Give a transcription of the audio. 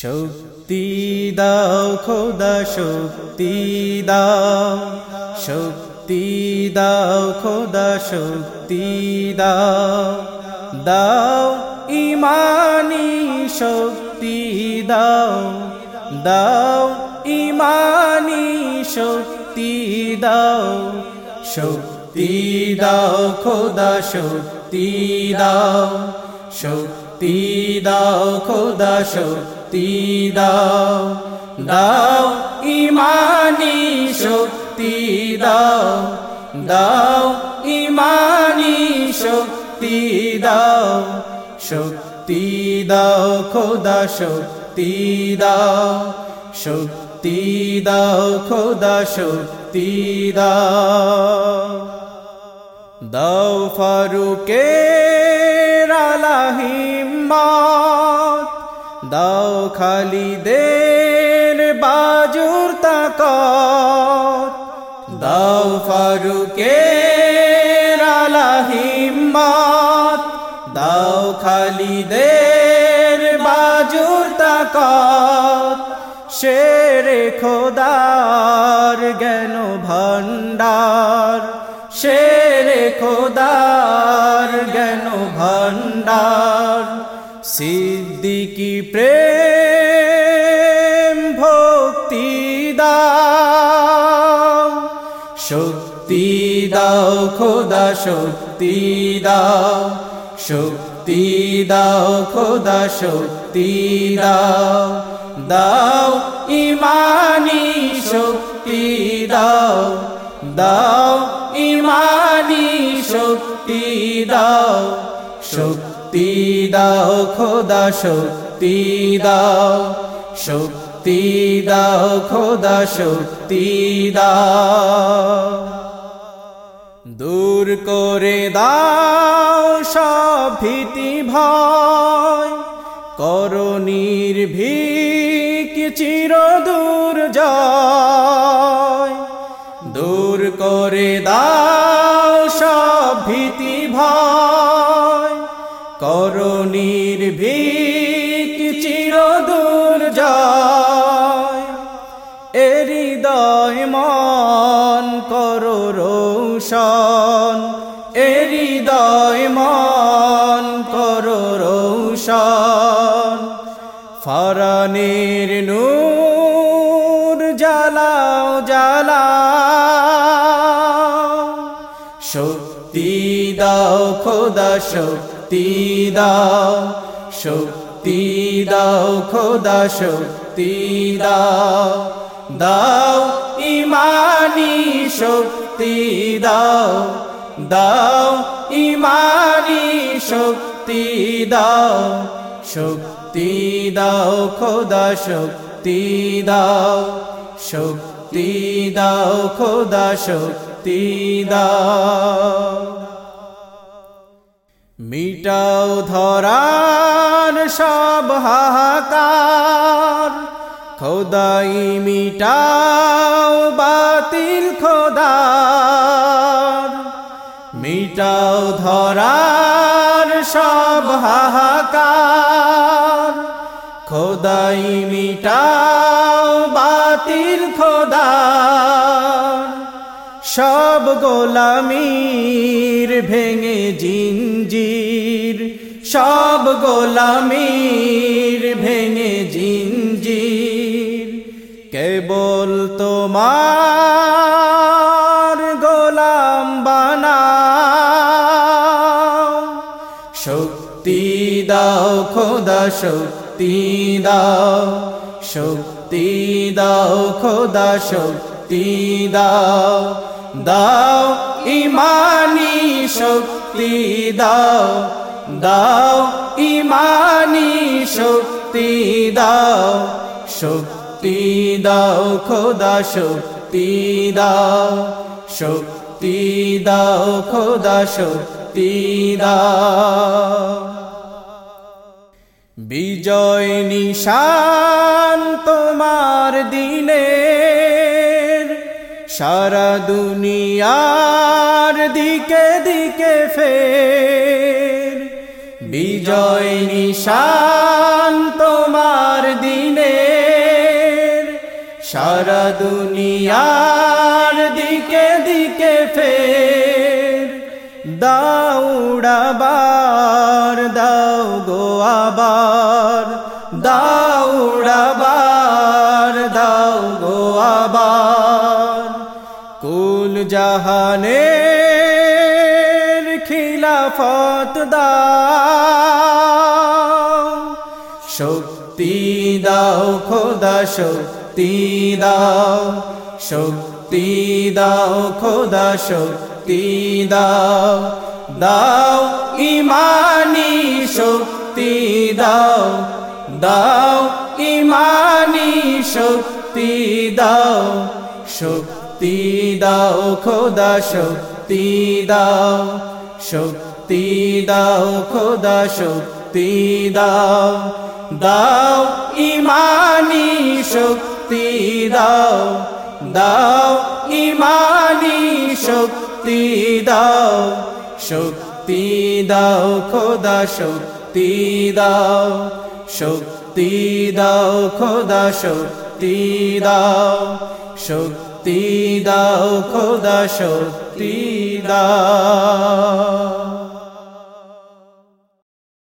শক্তি দাও, খোদা, শক্তি দাও। শক্তি দাও, খোদা, শক্তি দাও। দাও ইমানি শক্তি দাও। দাও ইমানি শক্তি দাও। শক্তি দাও, খোদা, শক্তি দাও। শক্তি দাও, খোদা, শক্তি দাও দাও ইমানি শক্তি দাও দাও ইমানি শক্তি দাও শক্তি দাও খোদা, শক্তি দাও শক্তি দাও খোদা, শক্তি দাও। দাও ফারুকে আলাহিম্মত দাও খালিদের বাজুর তাকত। দাও ফারুকে আলাহিম্মত দাও খালিদের বাজুর তাকত। শেরে খোদার জ্ঞান ভান্ডার শেরে খোদার জ্ঞান ভান্ডার সিদ্দিকি প্রেম ভক্তি দাও? শক্তি দাও, খোদা, শক্তি দাও। শক্তি দাও, খোদা, শক্তি দাও। দাও ইমানি শক্তি দাও। দাও ইমানি শক্তি দাও। শক্তি দাও, খোদা শক্তি দাও। শক্তি দাও, খোদা শক্তি দাও। দূর করে দাও সব ভীতি ভয়। করণীর ভিক চির দূর যায় দূর করে দাও সব ভীতি ভয়। করণীর ভিক চির দূর যায় এরিদয় মন করো রৌশন। এরিদয় মন করো রৌশন। ফরানের নূর জ্বালাও জ্বালাও। শক্তি দাও খোদা শক্তি। দাও, শক্তি দাও, খোদা শক্তি দাও। দাও ইমানি শক্তি দাও দাও ইমানি শক্তি দাও। শক্তি দাও, খোদা শক্তি দাও শক্তি দাও, খোদা শক্তি দাও। মিটাও ধরার সব হাহাকার। খোদাই মিটাও বাতিল খোদার। মিটাও ধরার সব হাহাকার। খোদাই মিটাও বাতিল খোদার। সব গোলামির ভেঙে জিঞ্জির, সব গোলামীর ভেঙে জিঞ্জির। কেবল তোমার গোলাম বানাও, শক্তি দাও খোদা, শক্তি দাও শক্তি দাও খোদা, শক্তি দাও। দাও ইমানি শক্তি, দাও দাও ইমানি শক্তি, দাও শক্তি দাও, খোদা, শক্তি দাও শক্তি দাও, খোদা, শক্তি দাও। বিজয় নিশান তোমার দিনের সারা দুনিয়ার দিকে দিকে ফের। বিজয় নিশান তোমার দিন সারা দুনিয়ার দিকে দিকে ফের। দাউড়াবার দাও গো আবার দাউড়াবার জাহানের খিলাফত দাও। শক্তি দাও, খোদা, শক্তি দাও। শক্তি দাও, খোদা, শক্তি দাও। দাও ইমানি শক্তি দাও। দাও ইমানি শক্তি দাও। শক্তি দাও খোদা শক্তি দাও শক্তি দাও খোদা শক্তি দাও দাও ইমানি শক্তি দাও দাও ইমানি শক্তি দাও শক্তি দাও খোদা শক্তি দাও শক্তি দাও খোদা শক্তি দাও শক্তি দাও খোদা শক্তি দাও।